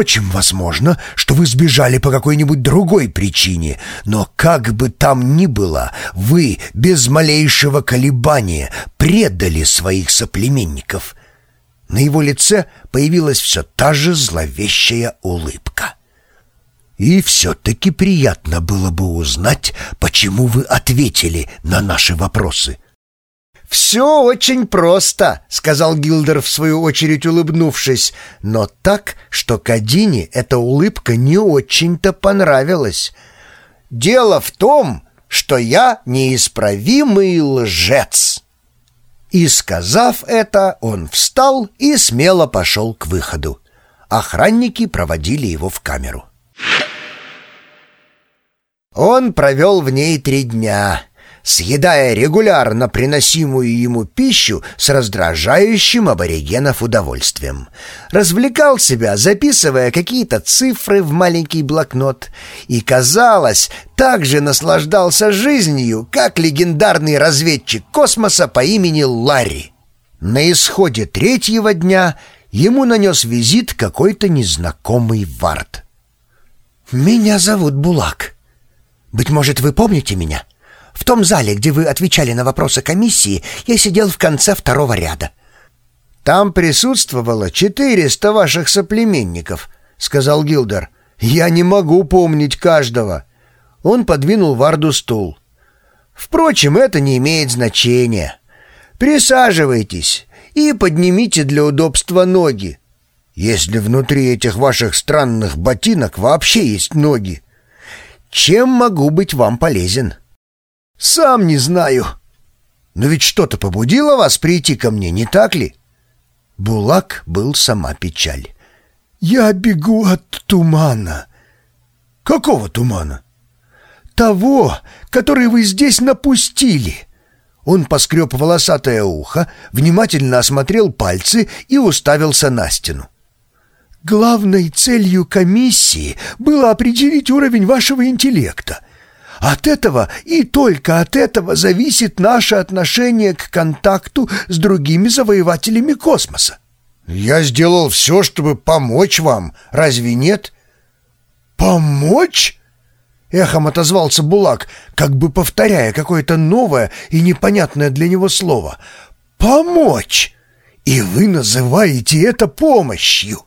Впрочем, возможно, что вы сбежали по какой-нибудь другой причине, но как бы там ни было, вы без малейшего колебания предали своих соплеменников. На его лице появилась все та же зловещая улыбка. И все-таки приятно было бы узнать, почему вы ответили на наши вопросы. «Все очень просто», — сказал Гилдер в свою очередь улыбнувшись, но так, что Кадине эта улыбка не очень-то понравилась. «Дело в том, что я неисправимый лжец». И, сказав это, он встал и смело пошел к выходу. Охранники проводили его в камеру. Он провел в ней три дня, съедая регулярно приносимую ему пищу с раздражающим аборигенов удовольствием. Развлекал себя, записывая какие-то цифры в маленький блокнот, и, казалось, также наслаждался жизнью, как легендарный разведчик космоса по имени Ларри. На исходе третьего дня ему нанес визит какой-то незнакомый вард. «Меня зовут Булак. Быть может, вы помните меня?» В том зале, где вы отвечали на вопросы комиссии, я сидел в конце второго ряда». «Там присутствовало четыреста ваших соплеменников», — сказал Гилдер. «Я не могу помнить каждого». Он подвинул Варду стул. «Впрочем, это не имеет значения. Присаживайтесь и поднимите для удобства ноги, если внутри этих ваших странных ботинок вообще есть ноги. Чем могу быть вам полезен?» «Сам не знаю. Но ведь что-то побудило вас прийти ко мне, не так ли?» Булак был сама печаль. «Я бегу от тумана». «Какого тумана?» «Того, который вы здесь напустили». Он поскреб волосатое ухо, внимательно осмотрел пальцы и уставился на стену. «Главной целью комиссии было определить уровень вашего интеллекта. От этого и только от этого зависит наше отношение к контакту с другими завоевателями космоса. Я сделал все, чтобы помочь вам, разве нет? Помочь? Эхом отозвался Булак, как бы повторяя какое-то новое и непонятное для него слово. «Помочь! И вы называете это помощью!»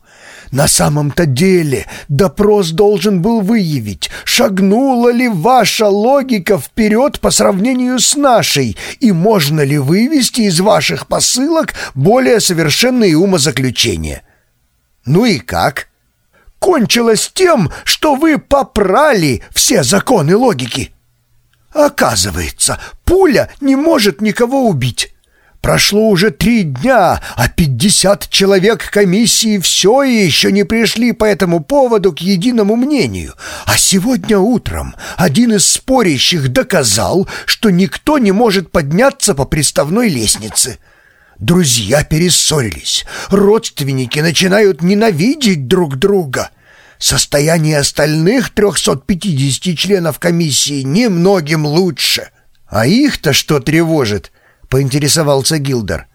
На самом-то деле допрос должен был выявить, шагнула ли ваша логика вперед по сравнению с нашей, и можно ли вывести из ваших посылок более совершенные умозаключения. Ну и как? Кончилось тем, что вы попрали все законы логики. Оказывается, пуля не может никого убить. Прошло уже три дня, а пятьдесят человек комиссии все еще не пришли по этому поводу к единому мнению. А сегодня утром один из спорящих доказал, что никто не может подняться по приставной лестнице. Друзья перессорились, родственники начинают ненавидеть друг друга. Состояние остальных 350 членов комиссии немногим лучше. А их-то что тревожит? Поинтересовался Гилдер.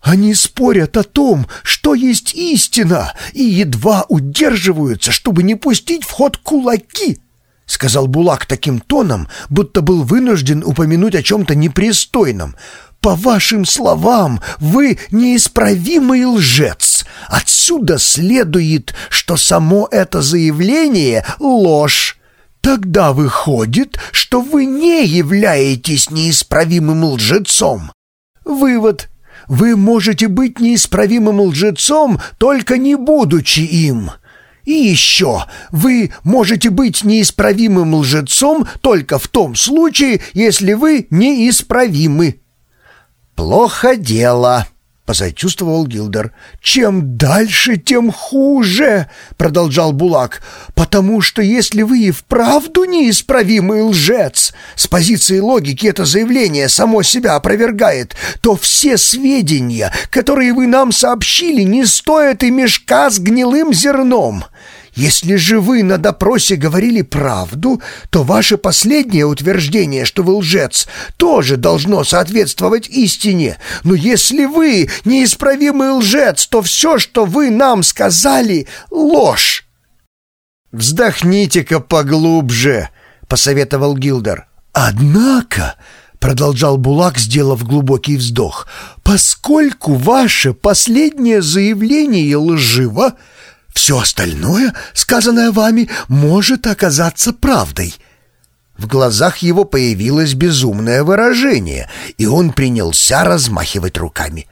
«Они спорят о том, что есть истина, и едва удерживаются, чтобы не пустить в ход кулаки», — сказал Булак таким тоном, будто был вынужден упомянуть о чем-то непристойном. «По вашим словам, вы неисправимый лжец. Отсюда следует, что само это заявление — ложь. Тогда выходит, что вы не являетесь неисправимым лжецом. Вывод. Вы можете быть неисправимым лжецом, только не будучи им. И еще, вы можете быть неисправимым лжецом только в том случае, если вы неисправимы. Плохо дело посочувствовал Гилдер. «Чем дальше, тем хуже!» — продолжал Булак. «Потому что если вы и вправду неисправимый лжец, с позиции логики это заявление само себя опровергает, то все сведения, которые вы нам сообщили, не стоят и мешка с гнилым зерном. Если же вы на допросе говорили правду, то ваше последнее утверждение, что вы лжец, тоже должно соответствовать истине. Но если вы неисправимый лжец, то все, что вы нам сказали, — ложь. «Вздохните-ка поглубже», — посоветовал Гилдер. «Однако...» — продолжал Булак, сделав глубокий вздох, «поскольку ваше последнее заявление лживо, все остальное, сказанное вами, может оказаться правдой». В глазах его появилось безумное выражение, и он принялся размахивать руками.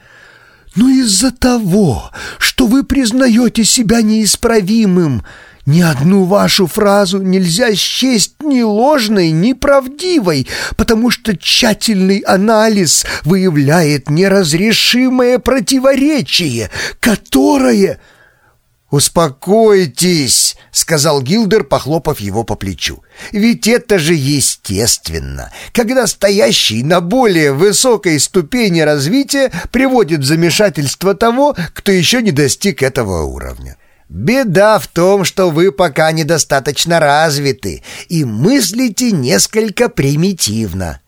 «Но из-за того, что вы признаете себя неисправимым, ни одну вашу фразу нельзя счесть ни ложной, ни правдивой, потому что тщательный анализ выявляет неразрешимое противоречие, которое... «Успокойтесь», — сказал Гилдер, похлопав его по плечу. «Ведь это же естественно, когда стоящий на более высокой ступени развития приводит в замешательство того, кто еще не достиг этого уровня. Беда в том, что вы пока недостаточно развиты и мыслите несколько примитивно».